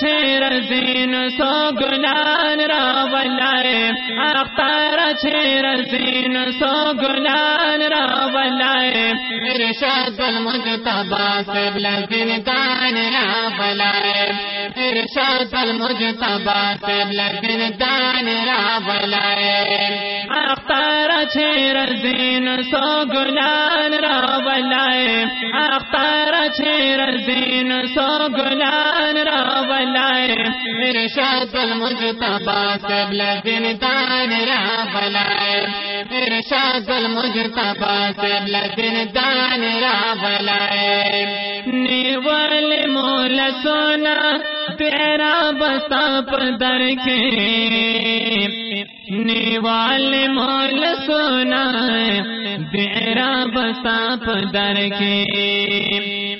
چیر زین سو گلان را ولائے۔ اختار چیر زین سو گلان را ولائے۔ ارشاد المجتبا سبل زندان را ولائے۔ ارشاد المجتبا سبل زندان را ولائے۔ اختار چیر زین سو گلان را ولائے اختار چیر زین سو گلان را ولائے ارشاد المجتبا سبل زندان را ولائے ارشاد المجتبا سبل زندان را ولائے نیول مول سونا تیرا بسا پدر کے۔ نیوال مول سونا تیرا بسا پدر کے۔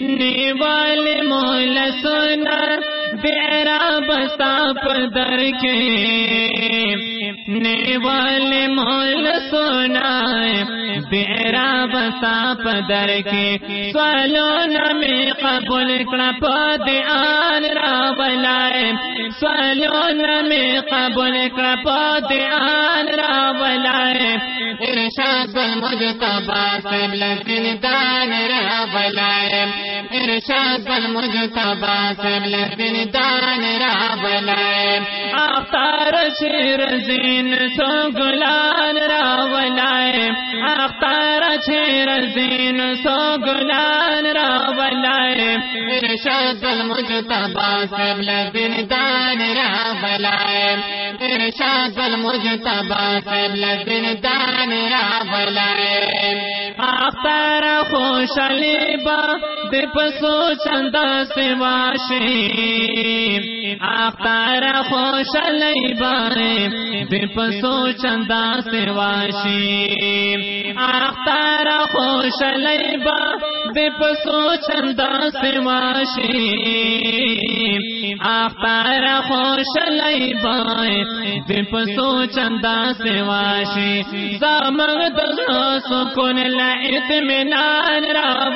نیوال مول سونا تیرا بسا پدر کے۔ نیوال مول سونا تیرا بسا پدر کے۔ سوالو نمی قبول کڑپ دیان را بلائے سوالو نمی قبول کڑپ دیان را بلائے ارشاد المجتبا سبل زندان را ولائے ارشاد المجتبا سبل زندان را ولائے اختار شیر زین سو گلان راولائے اختار چھر زین سو گلان راولائے۔ ارشاد المجتبا سبل زندان را ولائے ارشاد المجتبا سبل زندان راولائے۔ ولائے اختار خوش لیبا دپ سو چند سواشی اختار خوش لیبا دپ سو چند سواشی اختار خوش لیبا دپ سو چند سواشی اختار خوش لیبا دپ سو چند سواشی زامن دغنا سکون لائت منان را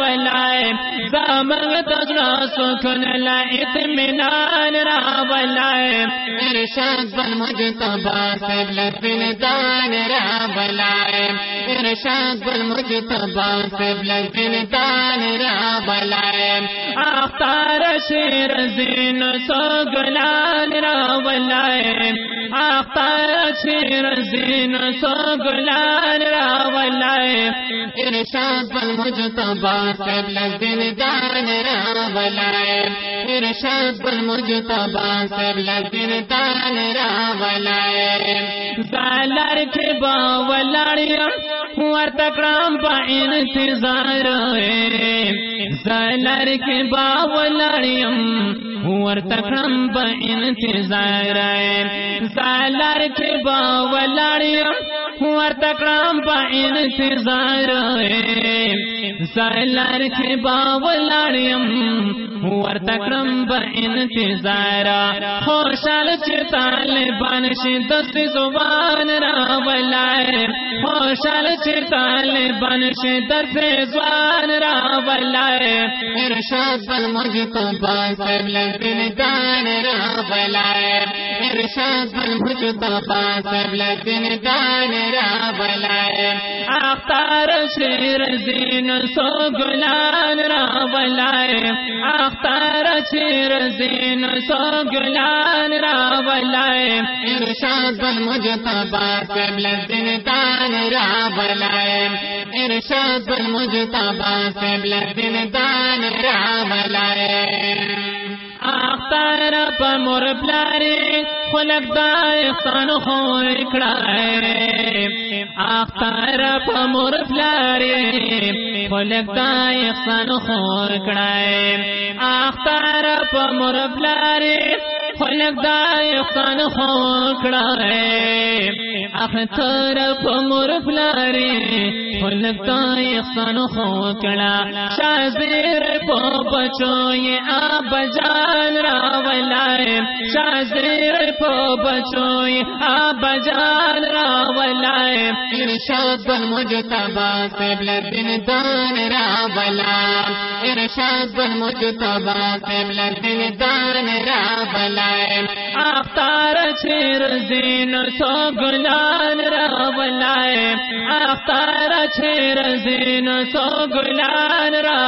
زامن دغنا سکون لائت منان را ولائے ارشاد المجتبا سبل زندان را ولائے ارشاد المجتبا سبل دان را ولائے آفتار شیر زین سو گلان را ولائے آفتار شیر زین سو گلان را ولائے ارشاد المجتبا سبل زندان را ولائے ارشاد المجتبا سبل زندان را ولائے زالر کے باولاریم ورتکرام با انتظار زالر کے باولاریم ورتکرام با انتظار زالر کے باولاریم ورتکرام پا انتظار ہے زالر کے باولاریم ورتکرم با انتظار۔ خوشال چه طالبان شي دست زبان را ولائے۔ خوشال چه طالبان شي دست زبان را ولائے۔ ارشاد المجتبا سبل زندان را ولائے۔ ارشاد المجتبا سبل زندان را ولائے۔ اختار شیر زین سو گلان را ولائے۔ اختار شیر زین سو گلان را ولائے۔ ارشاد المجتبا سبل زندان را ولائے۔ ارشاد المجتبا سبل زندان را ولائے۔ تارا پا مور پلاری خلق دا اختان خور کڑائے۔ تارا پا مور پلاری خلق دا اختان خور کڑائے۔ تارا پا مور پلاری خلق دا اختان خور کڑائے۔ اختر پمور فلاري خلقتا احسان خو کړه شازر په بچو یې اب جان را ولای شازر په بچو یې اب جان را ولای ارشاد المجتبى قبل الدين دان را بلا ارشاد المجتبى قبل الدين دان را بلا اختار چیر زین سو گلان را ولائے اختار چیر زین سو گلان را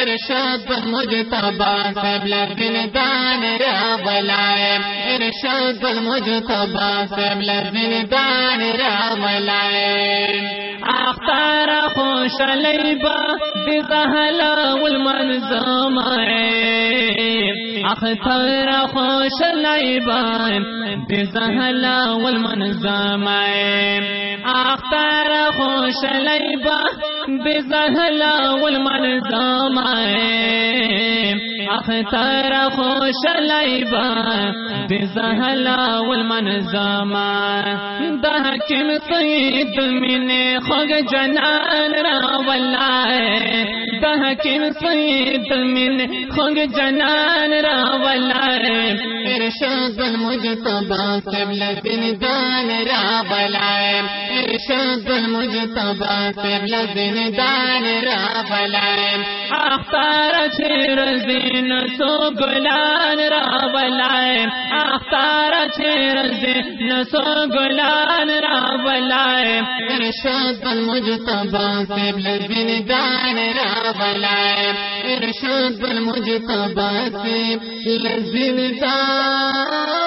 ارشاد المجتبى قبل الدين دان را ارشاد المجتبى قبل الدين دان را اختار خوش لیبا بزہلا والمنظم اختار خوش لیبا بزہلا والمنظم اختار خوش لیبا بزہلا والمنظم اختار خوش لیبا بزہلا والمنظم ده کم سید من خوگ جنان را ولائے ده کم سید من خوگ جنان را ولائے ارشاد المجتبى قبل الدين دان را بلا ارشاد المجتبى قبل الدين دان را بلا اختار چیر زین سو گلان را ولائے اختار چیر زین سو گلان را ولائے ارشاد المجتبى قبل بن دان را بلا ارشاد المجتبى قبل بن دان